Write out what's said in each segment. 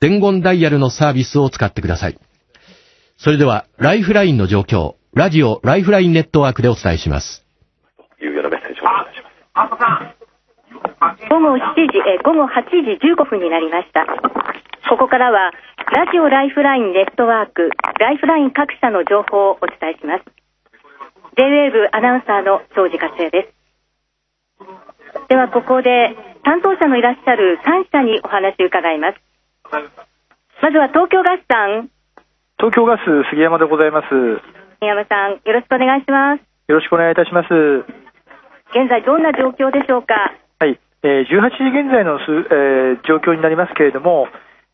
伝言ダイヤルのサービスを使ってください。それでは、ライフラインの状況、ラジオライフラインネットワークでお伝えします。いうようなメッセージをお願いします。午後7時、えー午後8時15分になりました。ここからは、ラジオライフラインネットワーク、ライフライン各社の情報をお伝えします。J-WAVE アナウンサーの庄司克也です。では、ここで担当者のいらっしゃる3社にお話を伺います。まずは東京ガスさん、東京ガス杉山でございます。よ宮山さん、よろしくお願いします。ろしくお願いいたします。現在どんな状況でしょうか？はい、えー18時現在のす、えー状況になりますけれども、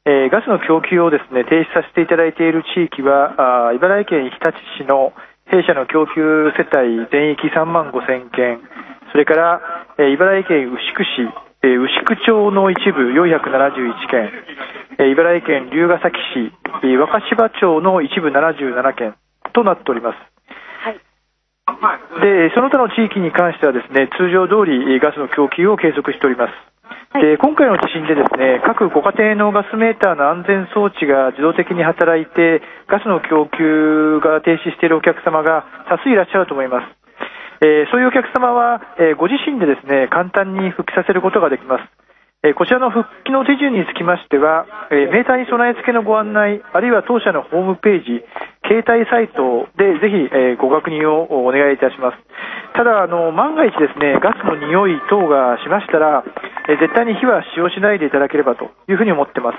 えーガスの供給をですね停止させていただいている地域は、あー茨城県日立市の弊社の供給世帯全域3万5000件、それから、えー茨城県牛久市、えー牛久町の一部471件、えー茨城県龍ケ崎市、えー若柴町の一部77件となっております。はい。で、その他の地域に関してはですね、通常通りガスの供給を継続しております。はいで、今回の地震でですね、各ご家庭のガスメーターの安全装置が自動的に働いて、ガスの供給が停止しているお客様が多数いらっしゃると思います。えーそういうお客様は、えーご自身でですね、簡単に復帰させることができます。えーこちらの復帰の手順につきましては、えーメーターに備え付けのご案内、あるいは当社のホームページ、携帯サイトでぜひ、えご確認をお願いいたします。ただ、あの、万が一ですね、ガスの匂い等がしましたら、え絶対に火は使用しないでいただければというふうに思ってます。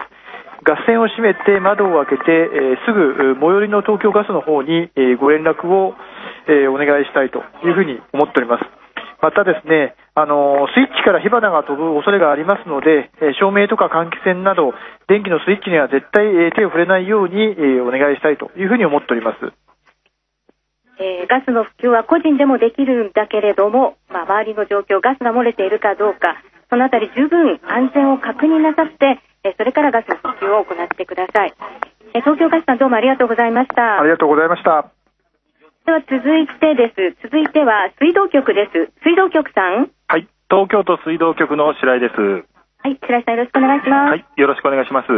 ガス栓を閉めて窓を開けて、えすぐ最寄りの東京ガスの方に、えご連絡を、えーお願いしたいというふうに思っております。またですね、あのースイッチから火花が飛ぶ恐れがありますので、えー照明とか換気扇など、電気のスイッチには絶対、えー手を触れないように、えーお願いしたいというふうに思っております。えーガスの普及は個人でもできるんだけれども、まあ、周りの状況、ガスが漏れているかどうか、そのあたり十分安全を確認なさって、えーそれからガスの普及を行ってください。えー東京ガスさんどうもありがとうございました。ありがとうございました。では続いてです。続いては水道局です。水道局さん。はい、東京都水道局の白井です。はい、白井さんよろしくお願いします。はい、よろしくお願いします。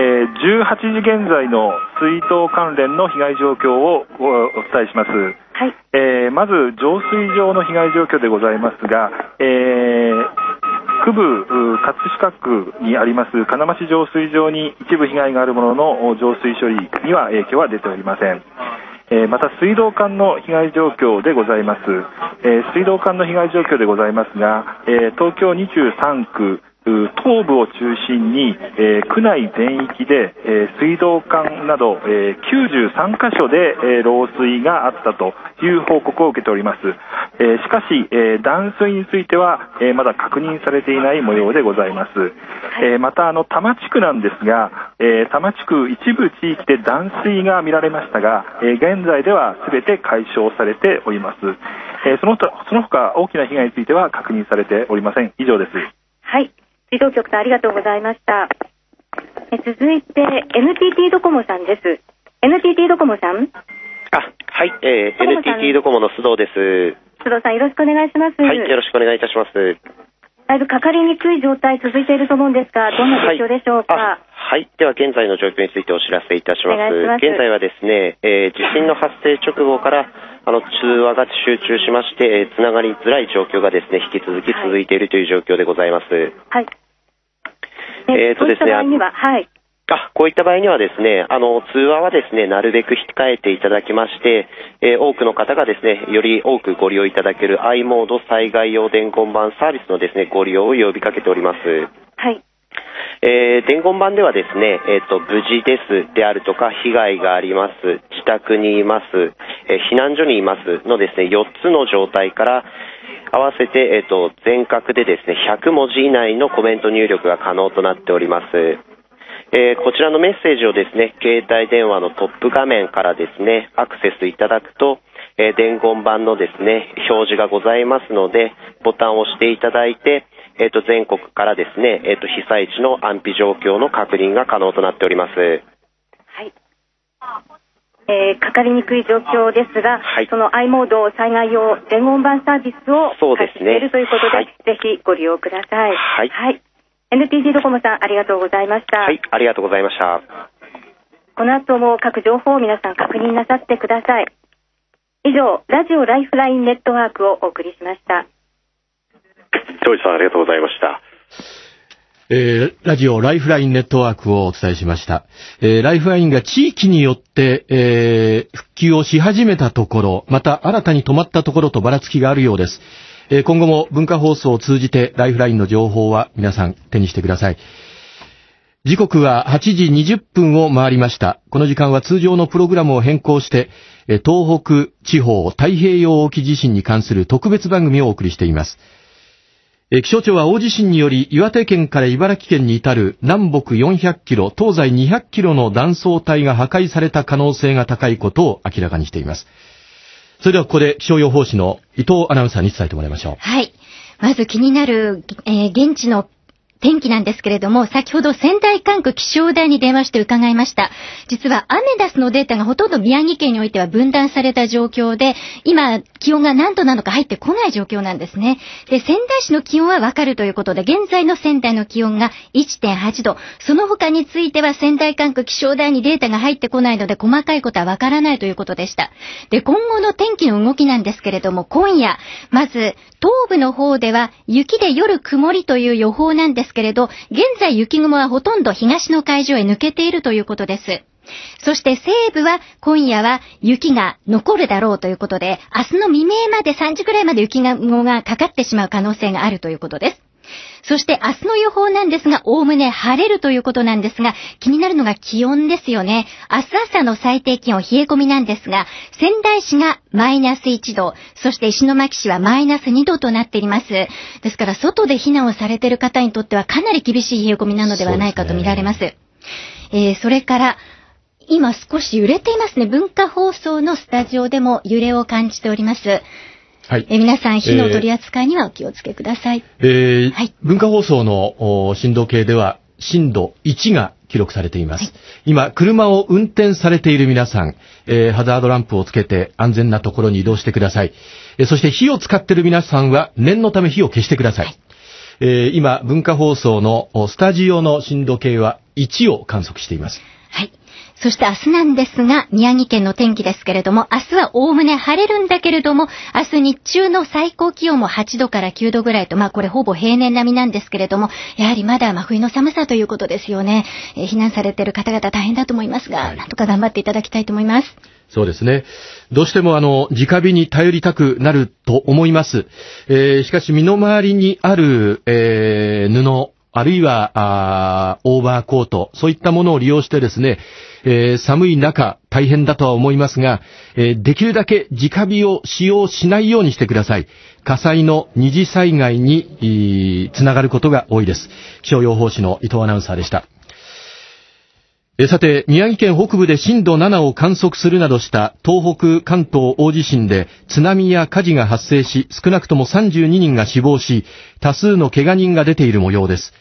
えー18時現在の水道関連の被害状況をおお伝えします。はい。えーまず浄水場の被害状況でございますが、えー区部う葛飾区にあります金町浄水場に一部被害があるもののお浄水処理には影響は出ておりません。えまた水道管の被害状況でございます、え水道管の被害状況でございますが、え東京23区東部を中心に、えー区内全域で、えー水道管など、えー93箇所で、えー漏水があったという報告を受けております、えーしかし、えー断水については、えーまだ確認されていない模様でございます、えーまたあの多摩地区なんですが、えー多摩地区一部地域で断水が見られましたが、えー現在では全て解消されております、えーその他その他大きな被害については確認されておりません。以上です。はい。水道局さんありがとうございました。え続いて NTT ドコモさんです。NTT ドコモさん？あ、はい、えー NTT ドコモの須藤です。須藤さんよろしくお願いします。はい、よろしくお願いいたします。だいぶかかりにくい状態続いていると思うんですが、どんな状況でしょうか？あはい。では、現在の状況についてお知らせいたします。ます現在はですね、えー地震の発生直後から、あの、通話が集中しまして、えーつながりづらい状況がですね、引き続き続いているという状況でございます。はい。えーとですねそういった場合には、はい。あこういった場合にはですね、あの、通話はですね、なるべく控えていただきまして、えー多くの方がですね、より多くご利用いただける i モード災害用伝言板サービスのですね、ご利用を呼びかけております。はい。えー伝言板ではですね、えっ、と、無事ですであるとか、被害があります、自宅にいます、えー避難所にいますのですね、4つの状態から、合わせて、えっ、と、全角でですね、100文字以内のコメント入力が可能となっております。えこちらのメッセージをですね、携帯電話のトップ画面からですね、アクセスいただくと、え伝言板のですね、表示がございますので、ボタンを押していただいて、えっ、と、全国からですね、えっ、と、被災地の安否状況の確認が可能となっております。はい。えーかかりにくい状況ですが、はいその i モード災害用伝言板サービスを開始しているということで、はいぜひご利用ください。はいはい。NTT ドコモさん、ありがとうございました。はい、ありがとうございました。この後も各情報を皆さん確認なさってください。以上、ラジオライフラインネットワークをお送りしました。庄司さんありがとうございました。えーラジオライフラインネットワークをお伝えしました。えーライフラインが地域によって、えー復旧をし始めたところ、また新たに止まったところとばらつきがあるようです。えー今後も文化放送を通じてライフラインの情報は皆さん手にしてください。時刻は8時20分を回りました。この時間は通常のプログラムを変更して、東北地方太平洋沖地震に関する特別番組をお送りしています。え気象庁は大地震により岩手県から茨城県に至る南北400キロ、東西200キロの断層帯が破壊された可能性が高いことを明らかにしています。それではここで気象予報士の伊藤アナウンサーに伝えてもらいましょう。はい。まず気になる、えー現地の天気なんですけれども、先ほど仙台管区気象台に電話して伺いました。実はアメダスのデータがほとんど宮城県においては分断された状況で、今、気温が何度なのか入ってこない状況なんですね。で、仙台市の気温はわかるということで、現在の仙台の気温が1.8度。その他については仙台管区気象台にデータが入ってこないので、細かいことはわからないということでした。で、今後の天気の動きなんですけれども、今夜、まず、東部の方では雪で夜曇りという予報なんですけれど、現在雪雲はほとんど東の海上へ抜けているということです。そして西部は今夜は雪が残るだろうということで、明日の未明まで3時くらいまで雪雲がかかってしまう可能性があるということです。そして明日の予報なんですが、おおむね晴れるということなんですが、気になるのが気温ですよね。明日朝の最低気温冷え込みなんですが、仙台市がマイナス1度、そして石巻市はマイナス2度となっています。ですから、外で避難をされている方にとってはかなり厳しい冷え込みなのではないかと見られます。えーそれから、今少し揺れていますね。文化放送のスタジオでも揺れを感じております。はい。えー皆さん、火の取り扱いにはお気をつけください。えーはい文化放送のお震度計では震度1が記録されています。はい今、車を運転されている皆さん、えーハザードランプをつけて安全なところに移動してください。えーそして火を使っている皆さんは念のため火を消してください。はいえー今、文化放送のおスタジオの震度計は1を観測しています。はい。そして明日なんですが、宮城県の天気ですけれども、明日はおおむね晴れるんだけれども、明日日中の最高気温も8度から9度ぐらいと、まあこれほぼ平年並みなんですけれども、やはりまだ真冬の寒さということですよね。えー避難されている方々大変だと思いますが、はいなんとか頑張っていただきたいと思います。そうですね。どうしてもあの、直火に頼りたくなると思います。えーしかし身の回りにある、えー布、あるいはあーオーバーコート、そういったものを利用してですね、えー寒い中大変だとは思いますが、えーできるだけ直火を使用しないようにしてください。火災の二次災害に、つながることが多いです。気象予報士の伊藤アナウンサーでした。えさて、宮城県北部で震度7を観測するなどした東北関東大地震で津波や火事が発生し、少なくとも32人が死亡し、多数の怪我人が出ている模様です。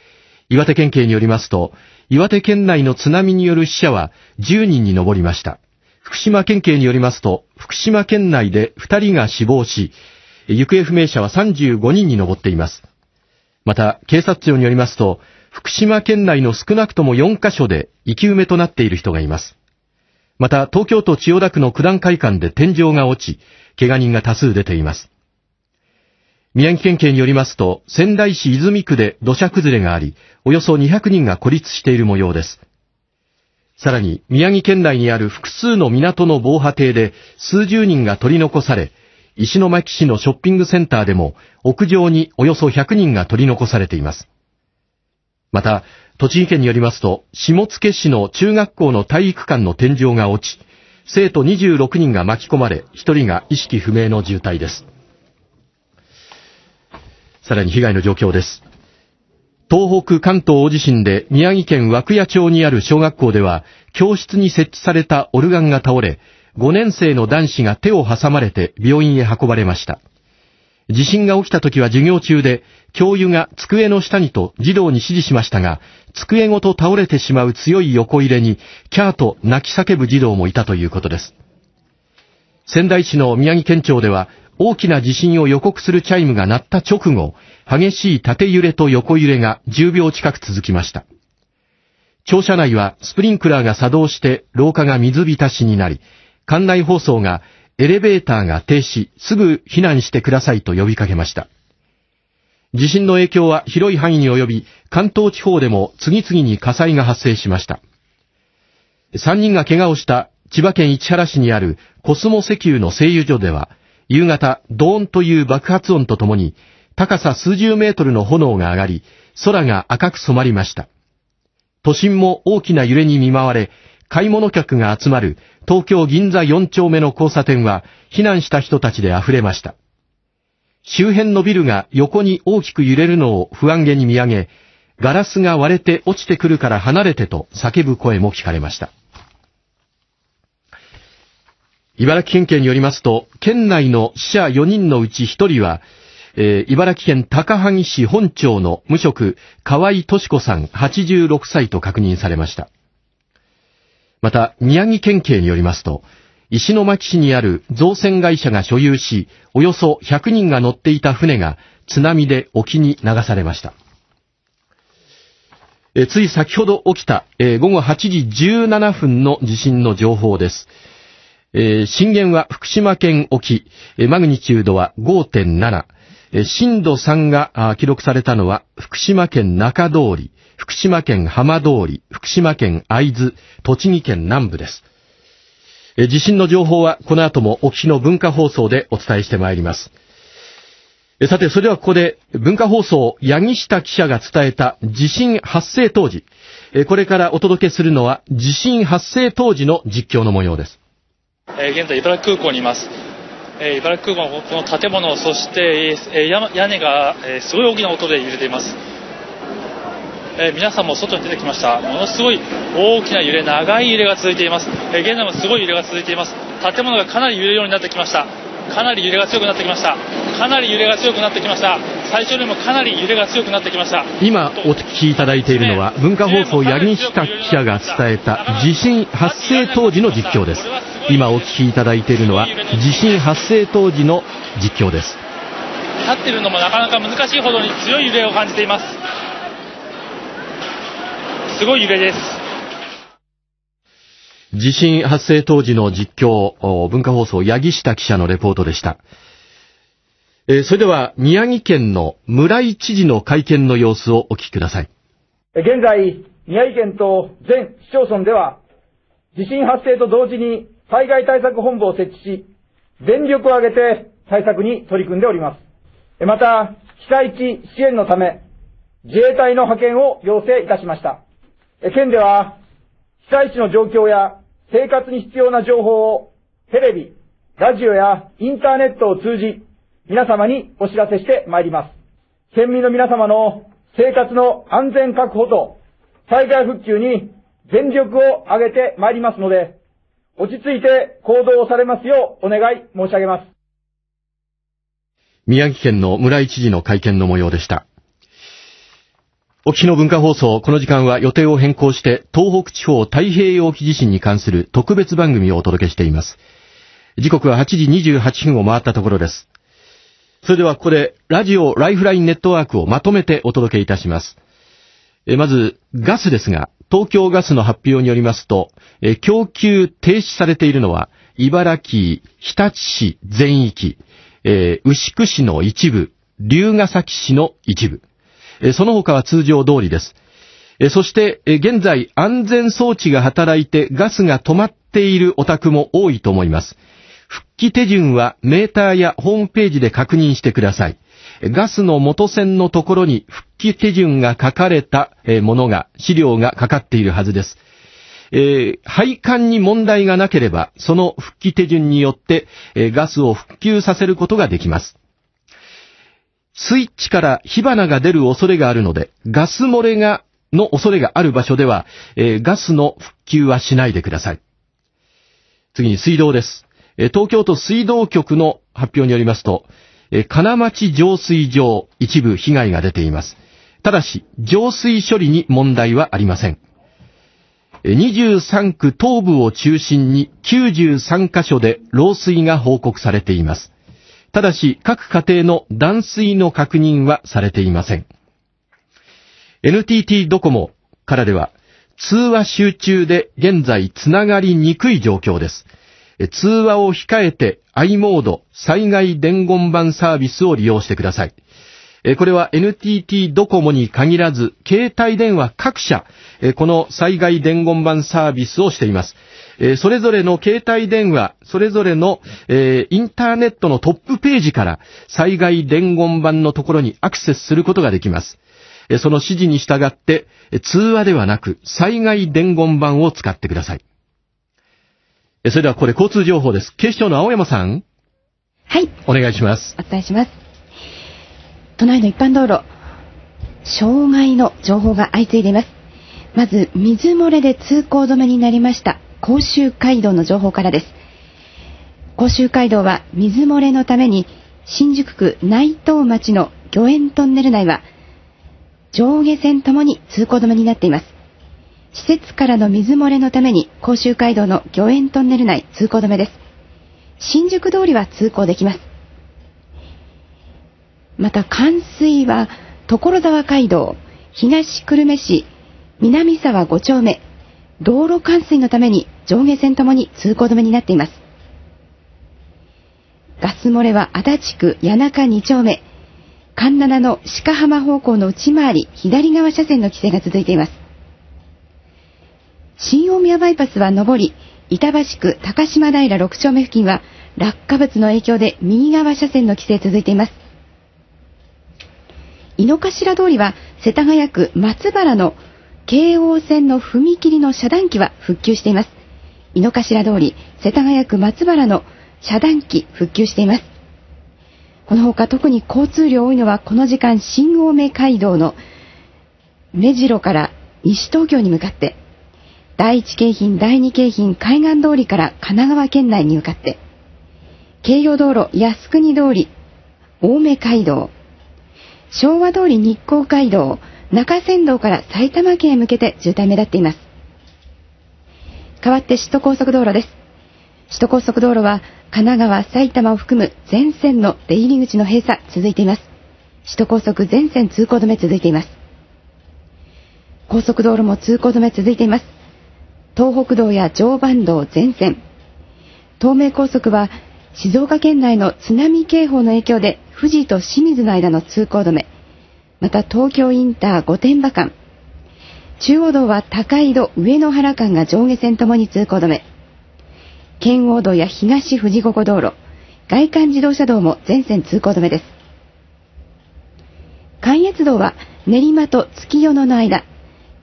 岩手県警によりますと、岩手県内の津波による死者は10人に上りました。福島県警によりますと、福島県内で2人が死亡し、行方不明者は35人に上っています。また、警察庁によりますと、福島県内の少なくとも4カ所で生き埋めとなっている人がいます。また、東京都千代田区の九段会館で天井が落ち、怪我人が多数出ています。宮城県警によりますと、仙台市泉区で土砂崩れがあり、およそ200人が孤立している模様です。さらに、宮城県内にある複数の港の防波堤で数十人が取り残され、石巻市のショッピングセンターでも屋上におよそ100人が取り残されています。また、栃木県によりますと、下野市の中学校の体育館の天井が落ち、生徒26人が巻き込まれ、1人が意識不明の重体です。さらに被害の状況です。東北関東大地震で宮城県涌谷町にある小学校では、教室に設置されたオルガンが倒れ、5年生の男子が手を挟まれて病院へ運ばれました。地震が起きた時は授業中で、教諭が机の下にと児童に指示しましたが、机ごと倒れてしまう強い横入れに、キャーと泣き叫ぶ児童もいたということです。仙台市の宮城県庁では、大きな地震を予告するチャイムが鳴った直後、激しい縦揺れと横揺れが10秒近く続きました。庁舎内はスプリンクラーが作動して廊下が水浸しになり、館内放送がエレベーターが停止、すぐ避難してくださいと呼びかけました。地震の影響は広い範囲に及び、関東地方でも次々に火災が発生しました。3人が怪我をした千葉県市原市にあるコスモ石油の製油所では、夕方、ドーンという爆発音とともに、高さ数十メートルの炎が上がり、空が赤く染まりました。都心も大きな揺れに見舞われ、買い物客が集まる東京銀座4丁目の交差点は避難した人たちで溢れました。周辺のビルが横に大きく揺れるのを不安げに見上げ、ガラスが割れて落ちてくるから離れてと叫ぶ声も聞かれました。茨城県警によりますと、県内の死者4人のうち1人は、えー、茨城県高萩市本町の無職、河合敏子さん86歳と確認されました。また、宮城県警によりますと、石巻市にある造船会社が所有し、およそ100人が乗っていた船が津波で沖に流されました。えつい先ほど起きた、え午後8時17分の地震の情報です。えー、震源は福島県沖、えマグニチュードは5.7、え震度3が記録されたのは福島県中通り、福島県浜通り、福島県会津、栃木県南部です。え地震の情報はこの後も沖の文化放送でお伝えしてまいります。えさて、それではここで文化放送八木下記者が伝えた地震発生当時、えこれからお届けするのは地震発生当時の実況の模様です。え現在、茨城空港にいます。え茨城空港のこの建物、そして、え屋根が、えすごい大きな音で揺れています。え皆さんも外に出てきました。ものすごい大きな揺れ、長い揺れが続いています。え現在もすごい揺れが続いています。建物がかなり揺れるようになってきました。かなり揺れが強くなってきました。かなり揺れが強くなってきました。最初よりもかなり揺れが強くなってきました。今お聞きいただいているのは、文化放送八木下記者が伝えた地震発生当時の実況です。今お聞きいただいているのは地震発生当時の実況です立っているのもなかなか難しいほどに強い揺れを感じていますすごい揺れです地震発生当時の実況、文化放送八木下記者のレポートでした。えー、それでは宮城県の村井知事の会見の様子をお聞きください。現在、宮城県と全市町村では、地震発生と同時に災害対策本部を設置し、全力を挙げて対策に取り組んでおります。また、被災地支援のため、自衛隊の派遣を要請いたしました。県では、被災地の状況や生活に必要な情報をテレビ、ラジオやインターネットを通じ、皆様にお知らせしてまいります。県民の皆様の生活の安全確保と災害復旧に全力を挙げてまいりますので、落ち着いて行動をされますようお願い申し上げます。宮城県の村井知事の会見の模様でした。沖の文化放送、この時間は予定を変更して、東北地方太平洋沖地震に関する特別番組をお届けしています。時刻は8時28分を回ったところです。それではここで、ラジオライフラインネットワークをまとめてお届けいたします。えまず、ガスですが、東京ガスの発表によりますと、え供給停止されているのは、茨城、日立市全域、え、牛久市の一部、龍ヶ崎市の一部、えその他は通常通りです。えそして、え現在安全装置が働いてガスが止まっているお宅も多いと思います。復帰手順はメーターやホームページで確認してください。ガスの元線のところに復帰手順が書かれたものが、資料がかかっているはずです。えー、配管に問題がなければ、その復帰手順によって、えー、ガスを復旧させることができます。スイッチから火花が出る恐れがあるので、ガス漏れが、の恐れがある場所では、えー、ガスの復旧はしないでください。次に水道です。え東京都水道局の発表によりますと、え金町浄水場、一部被害が出ています。ただし、浄水処理に問題はありません。23区東部を中心に93カ所で漏水が報告されています。ただし、各家庭の断水の確認はされていません。NTT ドコモからでは、通話集中で現在つながりにくい状況です。通話を控えて i モード災害伝言板サービスを利用してください。これは NTT ドコモに限らず、携帯電話各社、この災害伝言板サービスをしています。それぞれの携帯電話、それぞれの、インターネットのトップページから災害伝言板のところにアクセスすることができます。その指示に従って、通話ではなく災害伝言板を使ってください。それではこれ交通情報です。警視庁の青山さん。はい。お願いします。お伝えします。都内の一般道路、障害の情報が相次いでいます。まず、水漏れで通行止めになりました、甲州街道の情報からです。甲州街道は水漏れのために、新宿区内藤町の御苑トンネル内は、上下線ともに通行止めになっています。施設からの水漏れのために、甲州街道の御苑トンネル内通行止めです。新宿通りは通行できます。また冠水は所沢街道、東久留米市、南沢5丁目、道路冠水のために上下線ともに通行止めになっています。ガス漏れは足立区谷中2丁目、神奈の鹿浜方向の内回り左側車線の規制が続いています。新大宮バイパスは上り、板橋区高島平6丁目付近は落下物の影響で右側車線の規制続いています。井の頭通りは世田谷区松原の京王線の踏切の遮断機は復旧しています。井の頭通り、世田谷区松原の遮断機復旧しています。この他特に交通量多いのはこの時間新青梅街道の目白から西東京に向かって、第一京浜第二京浜海岸通りから神奈川県内に向かって、京葉道路靖国通り青梅街道、昭和通り日光街道、中山道から埼玉県へ向けて渋滞目立っています。代わって首都高速道路です。首都高速道路は神奈川、埼玉を含む全線の出入り口の閉鎖続いています。首都高速全線通行止め続いています。高速道路も通行止め続いています。東北道や常磐道全線。東名高速は静岡県内の津波警報の影響で富士と清水の間の通行止め、また東京インター御殿場間、中央道は高井戸上野原間が上下線ともに通行止め、県央道や東富士五湖道路、外環自動車道も全線通行止めです。関越道は練馬と月夜野の間、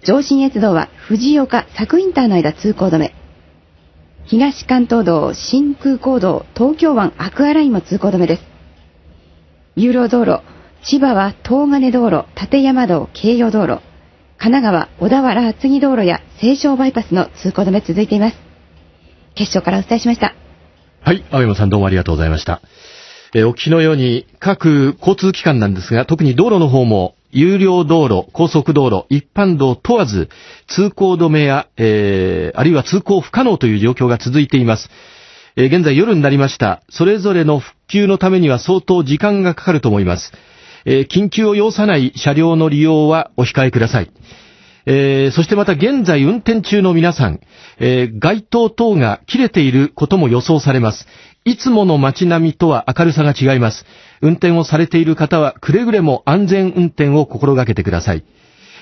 上信越道は藤岡佐久インターの間通行止め、東関東道新空港道東京湾アクアラインも通行止めです。有料道路、千葉は東金道路、立山道、京葉道路、神奈川、小田原厚木道路や西湘バイパスの通行止め続いています。決勝からお伝えしました。はい、青山さんどうもありがとうございました。えお聞きのように、各交通機関なんですが、特に道路の方も、有料道路、高速道路、一般道問わず、通行止めや、えー、あるいは通行不可能という状況が続いています。えー現在夜になりました。それぞれの復旧のためには相当時間がかかると思います。えー緊急を要さない車両の利用はお控えください。えー、そしてまた現在運転中の皆さん、えー、街灯等が切れていることも予想されます。いつもの街並みとは明るさが違います。運転をされている方はくれぐれも安全運転を心がけてください。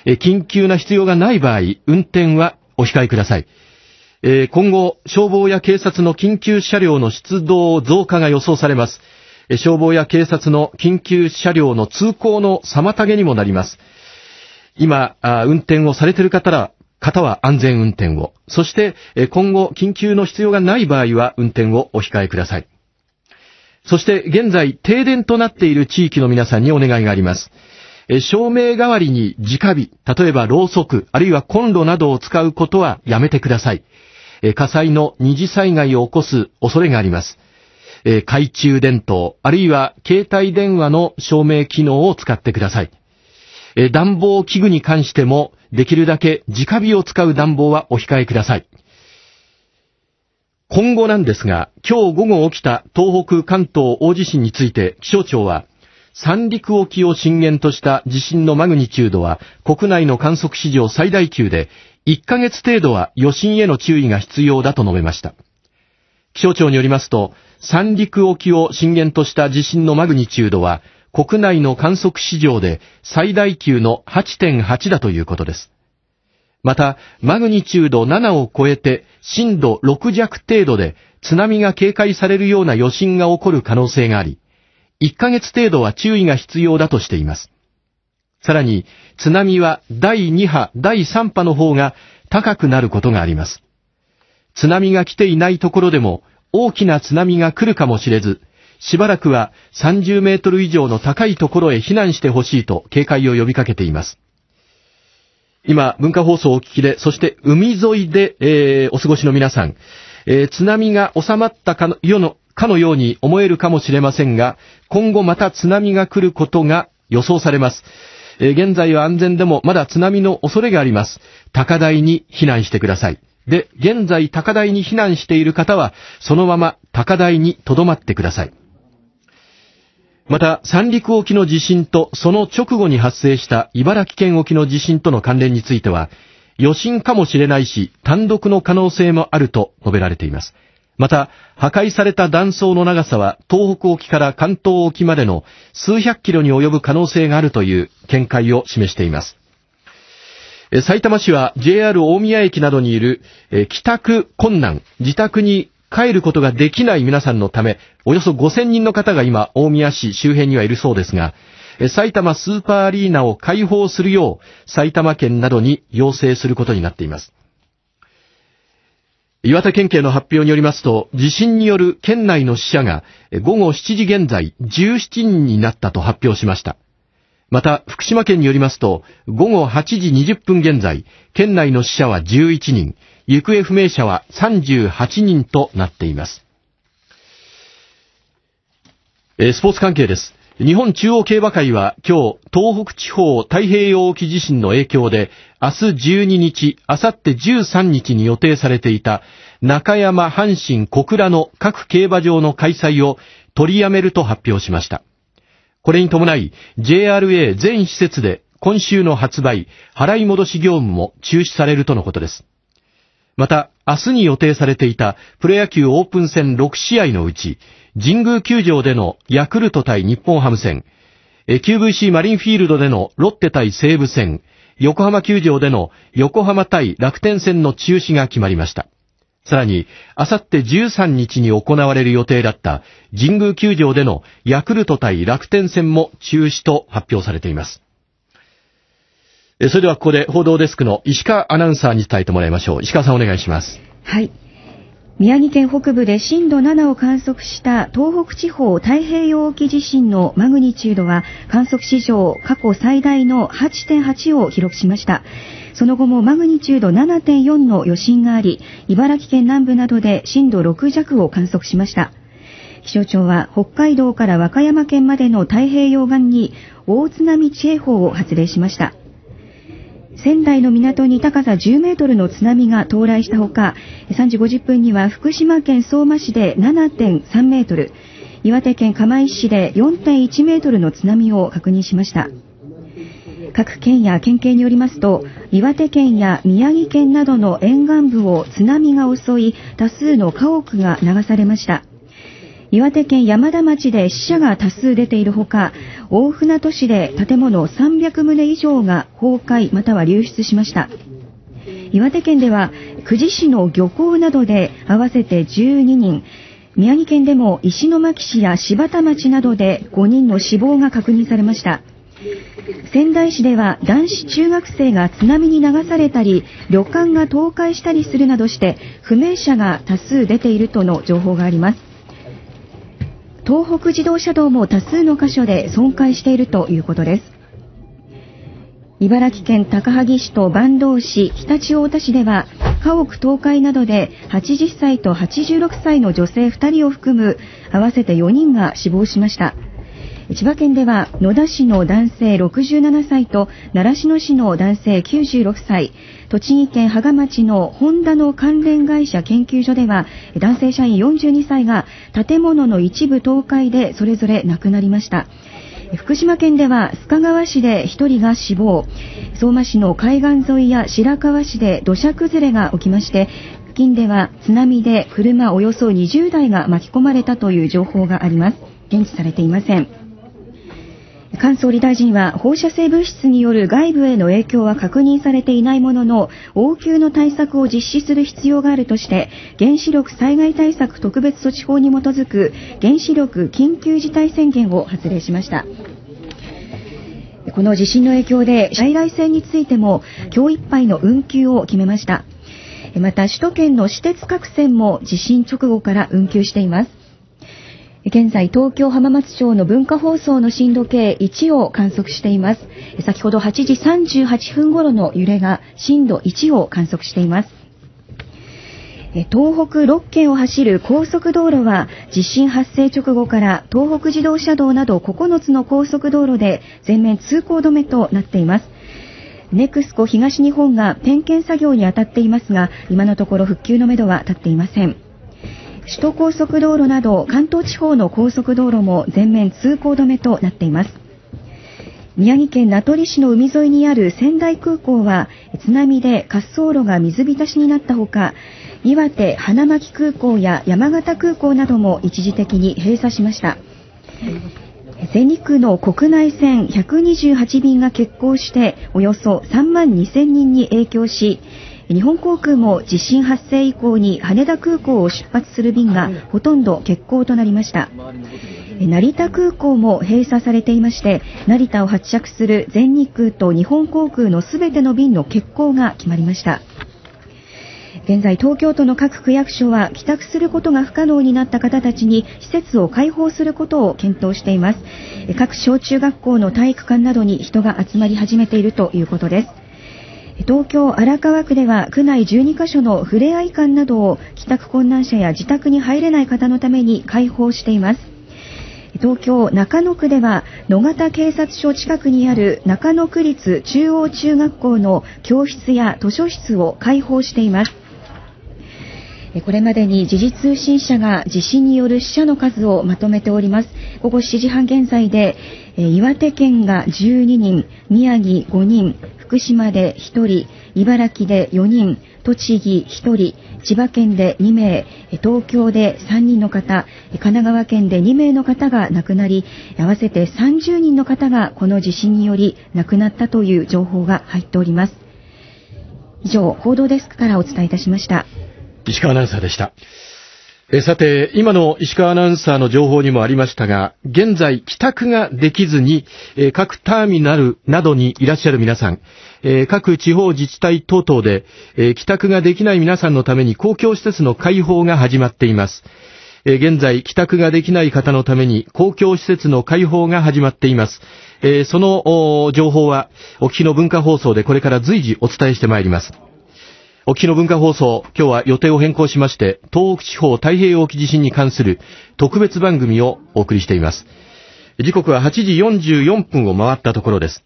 え、緊急な必要がない場合、運転はお控えください。え、今後、消防や警察の緊急車両の出動増加が予想されます。消防や警察の緊急車両の通行の妨げにもなります。今、運転をされている方ら、方は安全運転を。そして、今後、緊急の必要がない場合は、運転をお控えください。そして、現在、停電となっている地域の皆さんにお願いがあります。照明代わりに直火、例えばろうそく、あるいはコンロなどを使うことはやめてください。火災の二次災害を起こす恐れがあります。懐中電灯、あるいは携帯電話の照明機能を使ってください。暖房器具に関しても、できるだけ直火を使う暖房はお控えください。今後なんですが、今日午後起きた東北関東大地震について気象庁は、三陸沖を震源とした地震のマグニチュードは国内の観測史上最大級で、1ヶ月程度は余震への注意が必要だと述べました。気象庁によりますと、三陸沖を震源とした地震のマグニチュードは、国内の観測史上で最大級の8.8だということです。また、マグニチュード7を超えて震度6弱程度で津波が警戒されるような余震が起こる可能性があり、1ヶ月程度は注意が必要だとしています。さらに、津波は第2波、第3波の方が高くなることがあります。津波が来ていないところでも大きな津波が来るかもしれず、しばらくは30メートル以上の高いところへ避難してほしいと警戒を呼びかけています。今、文化放送をお聞きで、そして海沿いで、えー、お過ごしの皆さん、えー、津波が収まったかのよのかのように思えるかもしれませんが、今後また津波が来ることが予想されます。えー、現在は安全でもまだ津波の恐れがあります。高台に避難してください。で、現在高台に避難している方は、そのまま高台に留まってください。また、三陸沖の地震とその直後に発生した茨城県沖の地震との関連については、余震かもしれないし、単独の可能性もあると述べられています。また、破壊された断層の長さは東北沖から関東沖までの数百キロに及ぶ可能性があるという見解を示しています。埼玉市は JR 大宮駅などにいる帰宅困難、自宅に帰ることができない皆さんのため、およそ5000人の方が今、大宮市周辺にはいるそうですが、埼玉スーパーアリーナを開放するよう、埼玉県などに要請することになっています。岩手県警の発表によりますと、地震による県内の死者が午後7時現在17人になったと発表しました。また、福島県によりますと、午後8時20分現在、県内の死者は11人、行方不明者は38人となっています。えスポーツ関係です。日本中央競馬会は今日、東北地方太平洋沖地震の影響で、明日12日、明後日13日に予定されていた中山、阪神、小倉の各競馬場の開催を取りやめると発表しました。これに伴い、JRA 全施設で今週の発売、払い戻し業務も中止されるとのことです。また、明日に予定されていたプロ野球オープン戦6試合のうち、神宮球場でのヤクルト対日本ハム戦、QVC マリンフィールドでのロッテ対西武戦、横浜球場での横浜対楽天戦の中止が決まりました。さらに、あさって13日に行われる予定だった神宮球場でのヤクルト対楽天戦も中止と発表されています。それではここで報道デスクの石川アナウンサーに伝えてもらいましょう。石川さんお願いします。はい。宮城県北部で震度7を観測した東北地方太平洋沖地震のマグニチュードは観測史上過去最大の8.8を記録しました。その後もマグニチュード7.4の余震があり、茨城県南部などで震度6弱を観測しました。気象庁は北海道から和歌山県までの太平洋岸に大津波警報を発令しました。仙台の港に高さ10メートルの津波が到来したほか、3時50分には福島県相馬市で7.3メートル、岩手県釜石市で4.1メートルの津波を確認しました。各県や県警によりますと、岩手県や宮城県などの沿岸部を津波が襲い、多数の家屋が流されました。岩手県山田町で死者が多数出ているほか、大船渡市で建物300棟以上が崩壊または流出しました。岩手県では久慈市の漁港などで合わせて12人、宮城県でも石巻市や柴田町などで5人の死亡が確認されました。仙台市では男子中学生が津波に流されたり、旅館が倒壊したりするなどして不明者が多数出ているとの情報があります。東北自動車道も多数の箇所で損壊しているということです。茨城県高萩市と坂東市、常陸太田市では、家屋倒壊などで80歳と86歳の女性2人を含む合わせて4人が死亡しました。千葉県では野田市の男性67歳と習志野市の男性96歳、栃木県芳賀町のホンダの関連会社研究所では男性社員42歳が建物の一部倒壊でそれぞれ亡くなりました。福島県では須賀川市で1人が死亡、相馬市の海岸沿いや白河市で土砂崩れが起きまして、付近では津波で車およそ20台が巻き込まれたという情報があります。現地されていません。菅総理大臣は放射性物質による外部への影響は確認されていないものの応急の対策を実施する必要があるとして原子力災害対策特別措置法に基づく原子力緊急事態宣言を発令しました。この地震の影響で在来線についても今日いっぱいの運休を決めました。また首都圏の私鉄各線も地震直後から運休しています。現在、東京浜松町の文化放送の震度計1を観測しています。先ほど8時38分頃の揺れが震度1を観測しています。東北6県を走る高速道路は地震発生直後から東北自動車道など9つの高速道路で全面通行止めとなっています。ネクスコ東日本が点検作業に当たっていますが、今のところ復旧のめどは立っていません。首都高速道路など関東地方の高速道路も全面通行止めとなっています。宮城県名取市の海沿いにある仙台空港は津波で滑走路が水浸しになったほか岩手花巻空港や山形空港なども一時的に閉鎖しました全日空の国内線128便が欠航しておよそ3万2000人に影響し日本航空も地震発生以降に羽田空港を出発する便がほとんど欠航となりました。成田空港も閉鎖されていまして成田を発着する全日空と日本航空のすべての便の欠航が決まりました。現在東京都の各区役所は帰宅することが不可能になった方たちに施設を開放することを検討しています。各小中学校の体育館などに人が集まり始めているということです東京荒川区では区内12カ所のふれあい館などを帰宅困難者や自宅に入れない方のために開放しています東京中野区では野方警察署近くにある中野区立中央中学校の教室や図書室を開放していますこれまでに時事通信社が地震による死者の数をまとめております。午後7時半現在で、岩手県が12人、宮城5人、福島で1人、茨城で4人、栃木1人、千葉県で2名、東京で3人の方、神奈川県で2名の方が亡くなり、合わせて30人の方がこの地震により亡くなったという情報が入っております。以上、報道デスクからお伝えいたしました。石川アナウンサーでした。えさて、今の石川アナウンサーの情報にもありましたが、現在帰宅ができずに、え各ターミナルなどにいらっしゃる皆さん、え各地方自治体等々で、え帰宅ができない皆さんのために公共施設の開放が始まっています。え現在、帰宅ができない方のために公共施設の開放が始まっています。えその情報は、お聞きの文化放送でこれから随時お伝えしてまいります。お聞きの文化放送、今日は予定を変更しまして、東北地方太平洋沖地震に関する特別番組をお送りしています。時刻は8時44分を回ったところです。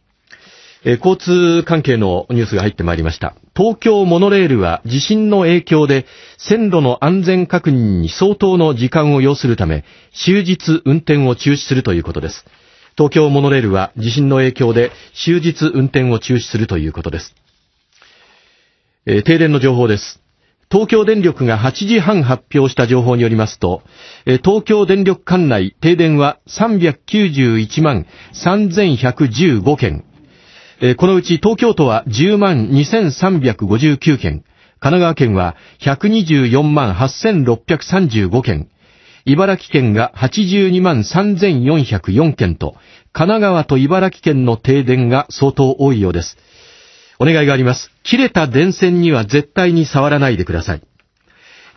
え交通関係のニュースが入ってまいりました。東京モノレールは地震の影響で線路の安全確認に相当の時間を要するため、終日運転を中止するということです。東京モノレールは地震の影響で終日運転を中止するということです。えー、停電の情報です。東京電力が8時半発表した情報によりますと、東京電力管内停電は391万3115件、このうち東京都は10万2359件、神奈川県は124万8635件、茨城県が82万3404件と、神奈川と茨城県の停電が相当多いようです。お願いがあります。切れた電線には絶対に触らないでください。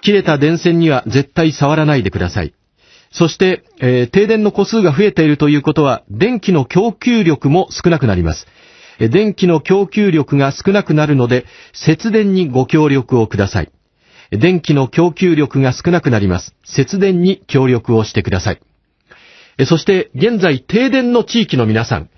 切れた電線には絶対触らないでください。そして、えー、停電の個数が増えているということは、電気の供給力も少なくなります。電気の供給力が少なくなるので、節電にご協力をください。電気の供給力が少なくなります。節電に協力をしてください。そして現在停電の地域の皆さん、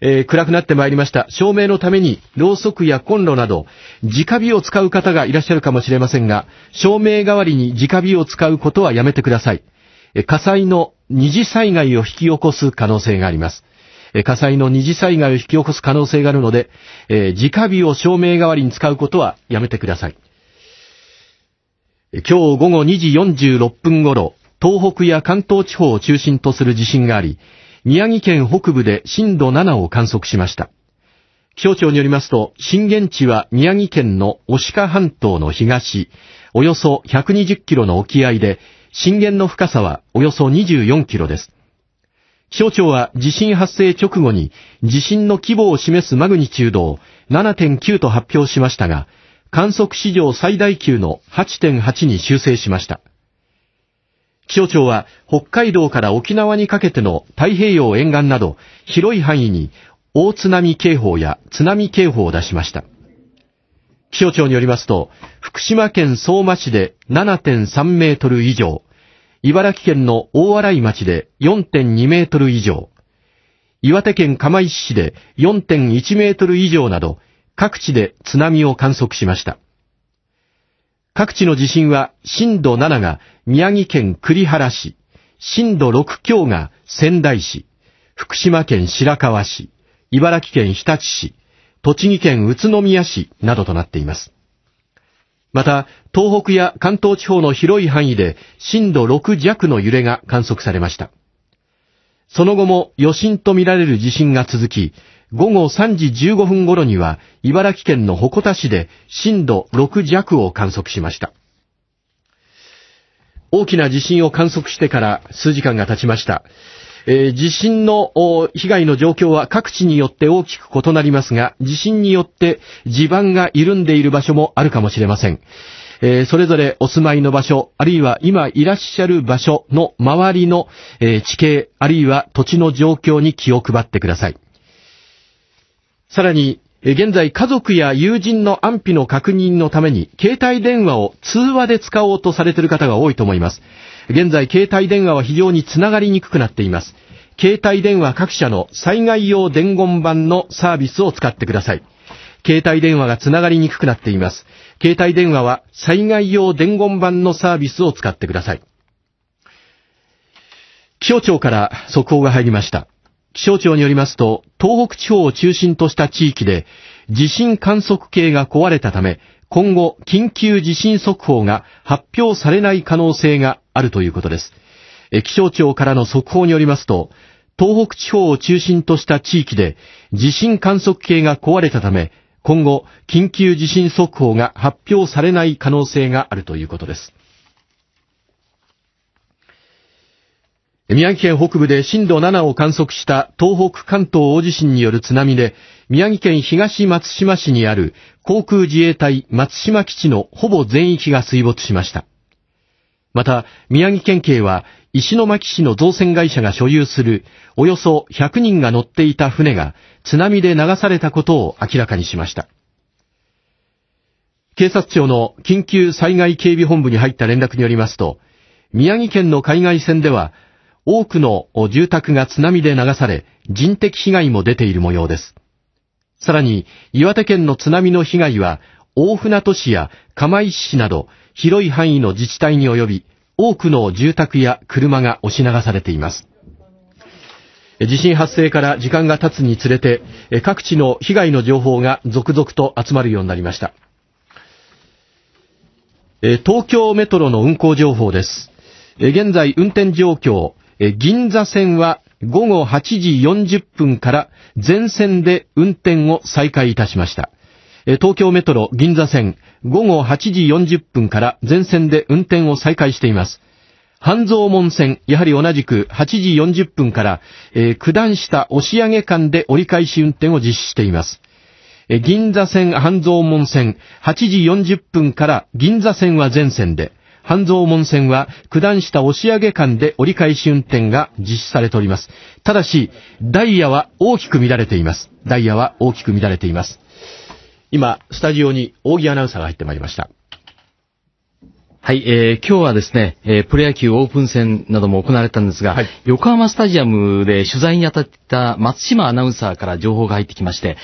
えー、暗くなってまいりました。照明のために、ろうそくやコンロなど、直火を使う方がいらっしゃるかもしれませんが、照明代わりに直火を使うことはやめてください。え火災の二次災害を引き起こす可能性があります。え火災の二次災害を引き起こす可能性があるので、えー、直火を照明代わりに使うことはやめてください。今日午後2時46分頃、東北や関東地方を中心とする地震があり、宮城県北部で震度7を観測しました。気象庁によりますと、震源地は宮城県の押鹿半島の東、およそ120キロの沖合で、震源の深さはおよそ24キロです。気象庁は地震発生直後に地震の規模を示すマグニチュードを7.9と発表しましたが、観測史上最大級の8.8に修正しました。気象庁は北海道から沖縄にかけての太平洋沿岸など広い範囲に大津波警報や津波警報を出しました。気象庁によりますと、福島県相馬市で7.3メートル以上、茨城県の大洗町で4.2メートル以上、岩手県釜石市で4.1メートル以上など、各地で津波を観測しました。各地の地震は震度7が宮城県栗原市、震度6強が仙台市、福島県白河市、茨城県日立市、栃木県宇都宮市などとなっています。また、東北や関東地方の広い範囲で震度6弱の揺れが観測されました。その後も余震とみられる地震が続き、午後3時15分頃には茨城県の鉾田市で震度6弱を観測しました。大きな地震を観測してから数時間が経ちました。えー、地震の被害の状況は各地によって大きく異なりますが、地震によって地盤が緩んでいる場所もあるかもしれません。えー、それぞれお住まいの場所、あるいは今いらっしゃる場所の周りの、えー、地形、あるいは土地の状況に気を配ってください。さらに、現在家族や友人の安否の確認のために携帯電話を通話で使おうとされている方が多いと思います。現在携帯電話は非常につながりにくくなっています。携帯電話各社の災害用伝言版のサービスを使ってください。携帯電話がつながりにくくなっています。携帯電話は災害用伝言版のサービスを使ってください。気象庁から速報が入りました。気象庁によりますと、東北地方を中心とした地域で地震観測計が壊れたため、今後、緊急地震速報が発表されない可能性があるということです。気象庁からの速報によりますと、東北地方を中心とした地域で地震観測計が壊れたため、今後、緊急地震速報が発表されない可能性があるということです。宮城県北部で震度7を観測した東北関東大地震による津波で、宮城県東松島市にある航空自衛隊松島基地のほぼ全域が水没しました。また、宮城県警は石巻市の造船会社が所有するおよそ100人が乗っていた船が津波で流されたことを明らかにしました。警察庁の緊急災害警備本部に入った連絡によりますと、宮城県の海外線では多くの住宅が津波で流され、人的被害も出ている模様です。さらに、岩手県の津波の被害は、大船渡市や釜石市など、広い範囲の自治体に及び、多くの住宅や車が押し流されています。地震発生から時間が経つにつれて、各地の被害の情報が続々と集まるようになりました。東京メトロの運行情報です。現在運転状況、銀座線は午後8時40分から全線で運転を再開いたしました。東京メトロ銀座線午後8時40分から全線で運転を再開しています。半蔵門線、やはり同じく8時40分から、えー、九段下押上間で折り返し運転を実施しています。銀座線半蔵門線8時40分から銀座線は全線で、半蔵門線は九段下押上間で折り返し運転が実施されております。ただし、ダイヤは大きく乱れています。ダイヤは大きく乱れています。今、スタジオに大木アナウンサーが入ってまいりました。はい、えー今日はですね、えープロ野球オープン戦なども行われたんですが、横浜スタジアムで取材に当たった松島アナウンサーから情報が入ってきまして、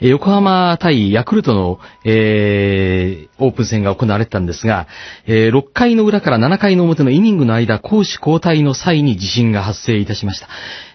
えー横浜対ヤクルトの、えーオープン戦が行われてたんですが、えー6回の裏から7回の表のイニングの間、攻守交代の際に地震が発生いたしました。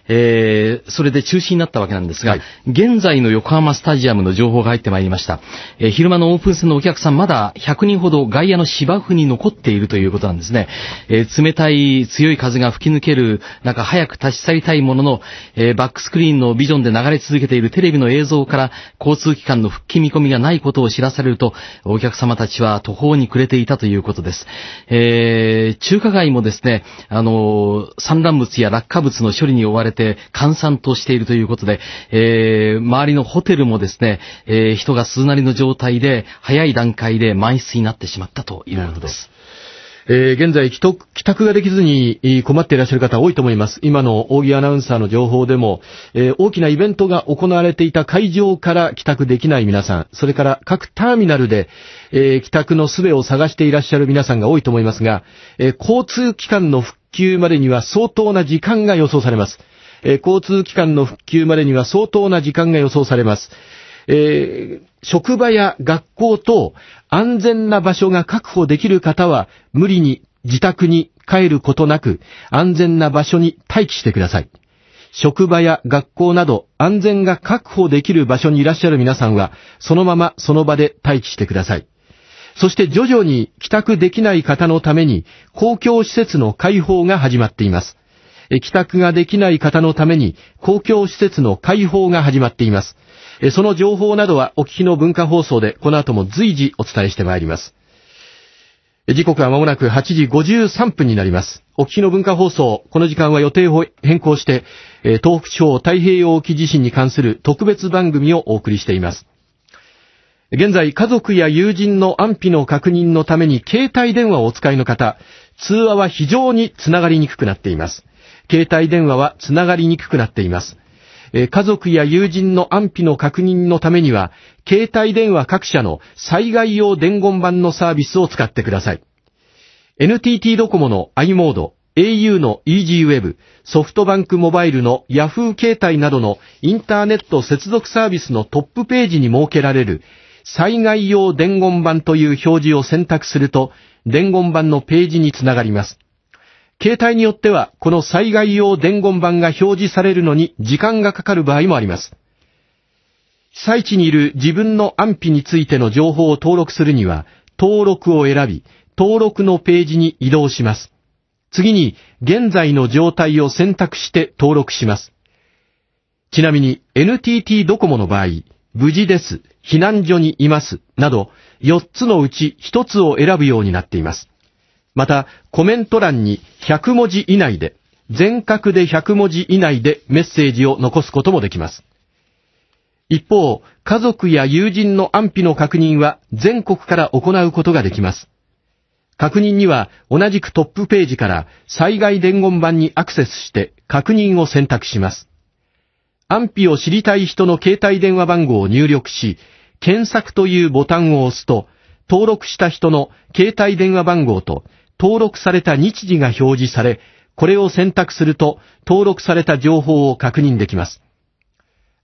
えーそれで中止になったわけなんですが、現在の横浜スタジアムの情報が入ってまいりました。えー昼間のオープン戦のお客さんまだ100人ほど外野の芝生に残っているということなんですね。えー冷たい強い風が吹き抜ける中早く立ち去りたいものの、えーバックスクリーンのビジョンで流れ続けているテレビの映像から交通機関の復帰見込みがないことを知らされると、お客様たちは途方に暮れていたということです。えー中華街もですね、あのー産卵物や落下物の処理に追われて閑散としているということで、えー周りのホテルもですね、えー人が数なりの状態で、早い段階で満室になってしまったということです。えー現在帰宅、ができずに困っていらっしゃる方多いと思います。今の大木アナウンサーの情報でも、えー大きなイベントが行われていた会場から帰宅できない皆さん、それから各ターミナルで、えー帰宅の術を探していらっしゃる皆さんが多いと思いますが、えー交通機関の復旧までには相当な時間が予想されます。え交通機関の復旧までには相当な時間が予想されます。えー職場や学校と安全な場所が確保できる方は無理に自宅に帰ることなく安全な場所に待機してください。職場や学校など安全が確保できる場所にいらっしゃる皆さんはそのままその場で待機してください。そして徐々に帰宅できない方のために公共施設の開放が始まっています。え帰宅ができない方のために公共施設の開放が始まっています。えその情報などはお聞きの文化放送でこの後も随時お伝えしてまいります。時刻は間もなく8時53分になります。お聞きの文化放送、この時間は予定を変更して、え東北地方太平洋沖地震に関する特別番組をお送りしています。現在、家族や友人の安否の確認のために携帯電話をお使いの方、通話は非常につながりにくくなっています。携帯電話はつながりにくくなっています。え家族や友人の安否の確認のためには、携帯電話各社の災害用伝言版のサービスを使ってください。NTT ドコモの i モード、au の EasyWeb、ソフトバンクモバイルの Yahoo 携帯などのインターネット接続サービスのトップページに設けられる災害用伝言版という表示を選択すると伝言版のページにつながります。携帯によってはこの災害用伝言版が表示されるのに時間がかかる場合もあります。被災地にいる自分の安否についての情報を登録するには登録を選び登録のページに移動します。次に、現在の状態を選択して登録します。ちなみに、NTT ドコモの場合、無事です、避難所にいます、など、4つのうち1つを選ぶようになっています。また、コメント欄に100文字以内で、全角で100文字以内でメッセージを残すこともできます。一方、家族や友人の安否の確認は全国から行うことができます。確認には同じくトップページから災害伝言版にアクセスして確認を選択します。安否を知りたい人の携帯電話番号を入力し、検索というボタンを押すと、登録した人の携帯電話番号と登録された日時が表示され、これを選択すると登録された情報を確認できます。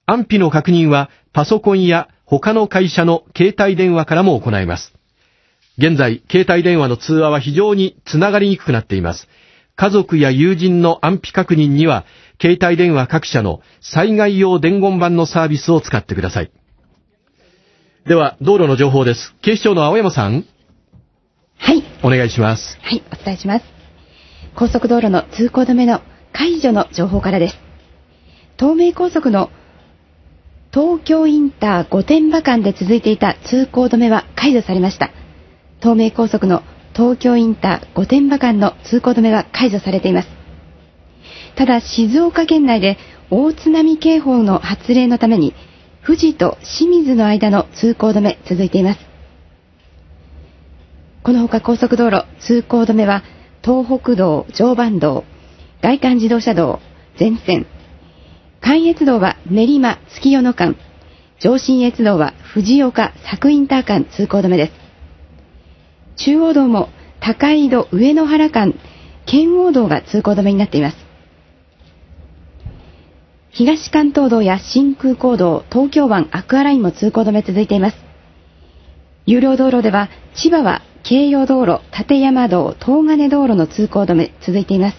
安否の確認はパソコンや他の会社の携帯電話からも行えます。現在、携帯電話の通話は非常につながりにくくなっています。家族や友人の安否確認には、携帯電話各社の災害用伝言版のサービスを使ってください。では、道路の情報です。警視庁の青山さん。お願いします。はい、お伝えします。高速道路の通行止めの解除の情報からです。東名高速の東京インター御殿場間で続いていた通行止めは解除されました。東名高速の東京インター御殿場間の通行止めは解除されています。ただ、静岡県内で大津波警報の発令のために、富士と清水の間の通行止め続いています。このほか高速道路通行止めは東北道、常磐道、外環自動車道、全線、関越道は練馬、月夜野間、上信越道は藤岡、佐久インター間通行止めです。中央道も高井戸上野原間、県央道が通行止めになっています。東関東道や新空港道、東京湾アクアラインも通行止め続いています。有料道路では、千葉は京葉道路、立山道、東金道路の通行止め続いています。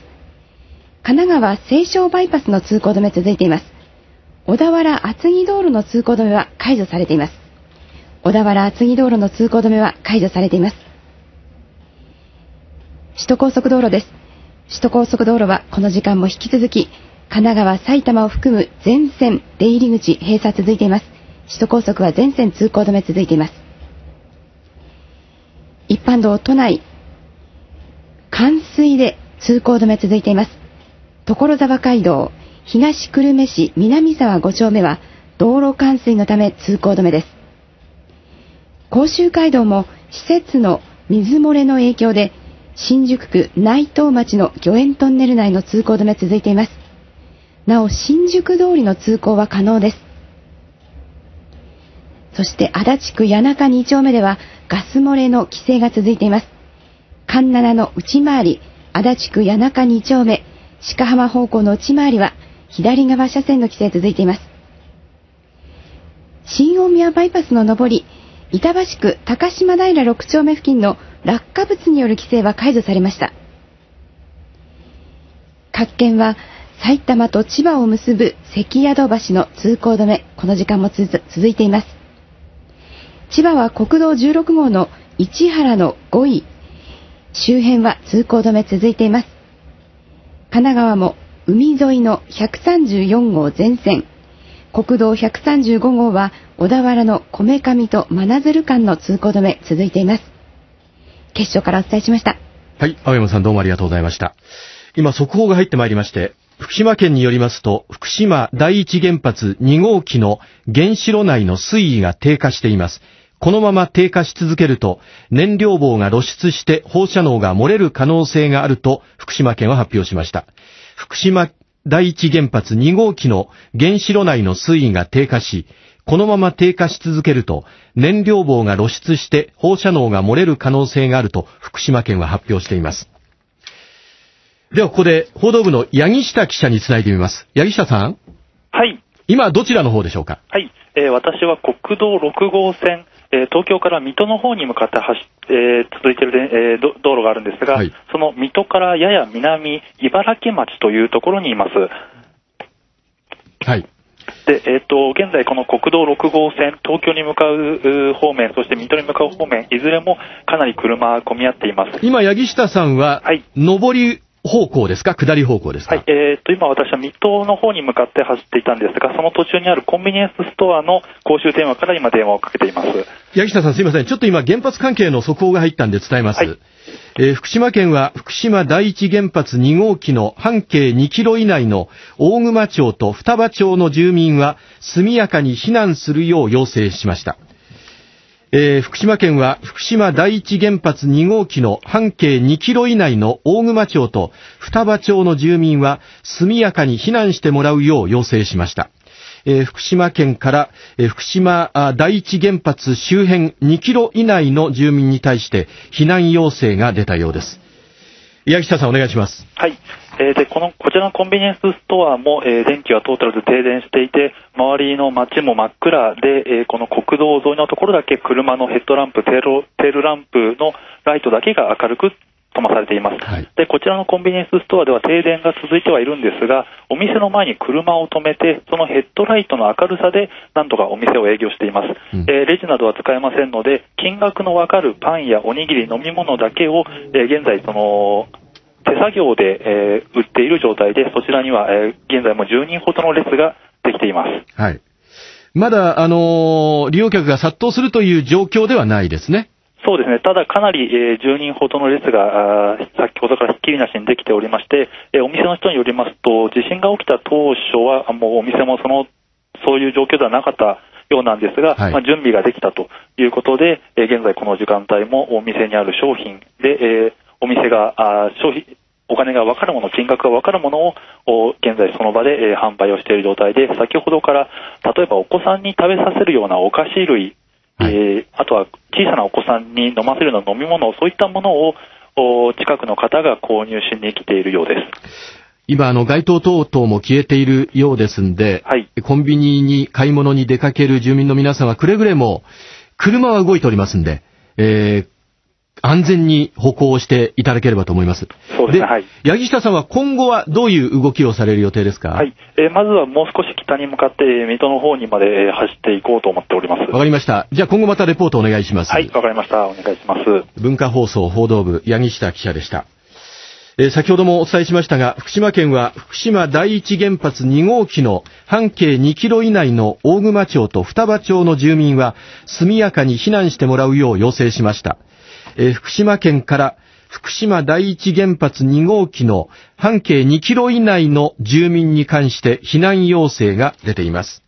神奈川西湘バイパスの通行止め続いています。小田原厚木道路の通行止めは解除されています。小田原厚木道路の通行止めは解除されています。首都高速道路です。首都高速道路はこの時間も引き続き、神奈川、埼玉を含む全線出入り口閉鎖続いています。首都高速は全線通行止め続いています。一般道都内、冠水で通行止め続いています。所沢街道、東久留米市南沢5丁目は道路冠水のため通行止めです。甲州街道も施設の水漏れの影響で新宿区内藤町の御苑トンネル内の通行止め続いています。なお、新宿通りの通行は可能です。そして足立区谷中2丁目ではガス漏れの規制が続いています。環七の内回り、足立区谷中2丁目、鹿浜方向の内回りは左側車線の規制続いています。新大宮バイパスの上り、板橋区高島平6丁目付近の落下物による規制は解除されました。各県は埼玉と千葉を結ぶ関宿橋の通行止め、この時間も続いています。千葉は国道16号の市原の5位、周辺は通行止め続いています。神奈川も海沿いの134号全線、国道135号は小田原のこめかみと真鶴間の通行止め続いています。決勝からお伝えしました。はい、青山さんどうもありがとうございました。今、速報が入ってまいりまして、福島県によりますと、福島第一原発2号機の原子炉内の水位が低下しています。このまま低下し続けると、燃料棒が露出して放射能が漏れる可能性があると福島県は発表しました。福島第一原発2号機の原子炉内の水位が低下し、このまま低下し続けると、燃料棒が露出して放射能が漏れる可能性があると福島県は発表しています。ではここで報道部の八木下記者につないでみます。八木下さんはい。今どちらの方でしょうか？はい。えー、私は国道6号線えー、東京から水戸の方に向かって走、えー、続いている、えー、道路があるんですが、はい、その水戸からやや南、茨城町というところにいます。はい。で、えっ、ー、と、現在この国道6号線、東京に向かう方面、そして水戸に向かう方面、いずれもかなり車混み合っています。今、八木下さんは、はい、上り方向ですか？下り方向ですか？はい。えー、っと、今私は水戸の方に向かって走っていたんですが、その途中にあるコンビニエンスストアの公衆電話から今電話をかけています。八木下さんすいません。ちょっと今原発関係の速報が入ったんで伝えます。はい、えー、福島県は福島第一原発2号機の半径2キロ以内の大熊町と双葉町の住民は速やかに避難するよう要請しました。えー、福島県は福島第一原発2号機の半径2キロ以内の大熊町と双葉町の住民は速やかに避難してもらうよう要請しました。えー、福島県から、えー、福島第一原発周辺2キロ以内の住民に対して避難要請が出たようです。八木下さんお願いします。はい。えー、で、この、こちらのコンビニエンスストアも、えー、電気はトータルで停電していて、周りの街も真っ暗で、えー、この国道沿いのところだけ車のヘッドランプ、テール、テールランプのライトだけが明るく灯されています、はい、でこちらのコンビニエンスストアでは停電が続いてはいるんですがお店の前に車を止めてそのヘッドライトの明るさでなんとかお店を営業しています、うん、えー、レジなどは使えませんので金額のわかるパンやおにぎり飲み物だけを、えー、現在その手作業で、えー、売っている状態で、そちらには、えー、現在も10人ほどの列ができています。はい。まだ、あのー、利用客が殺到するという状況ではないですね。そうですね。ただ、かなり、えー、10人ほどの列が、先ほどからひっきりなしにできておりまして、えー、お店の人によりますと、地震が起きた当初は、もうお店もその、そういう状況ではなかったようなんですが、はい、まあ、準備ができたということで、えー、現在この時間帯もお店にある商品で、えー、お店が、あ消費、お金が分かるもの、金額が分かるものを現在その場で、えー、販売をしている状態で、先ほどから例えばお子さんに食べさせるようなお菓子類、はい、えー、あとは小さなお子さんに飲ませるような飲み物、そういったものを近くの方が購入しに来ているようです。今、あの、街灯等々も消えているようですんで、はい、コンビニに買い物に出かける住民の皆さんはくれぐれも、車は動いておりますんで、えー、安全に歩行していただければと思います。そうですね。はい。八木下さんは今後はどういう動きをされる予定ですか？はい。えー、まずはもう少し北に向かって、水戸の方にまで、えー、走っていこうと思っております。わかりました。じゃあ今後またレポートお願いします。はい、わかりました。お願いします。文化放送報道部、八木下記者でした。えー、先ほどもお伝えしましたが、福島県は福島第一原発2号機の半径2キロ以内の大熊町と双葉町の住民は速やかに避難してもらうよう要請しました。えー、福島県から福島第一原発2号機の半径2キロ以内の住民に関して避難要請が出ています。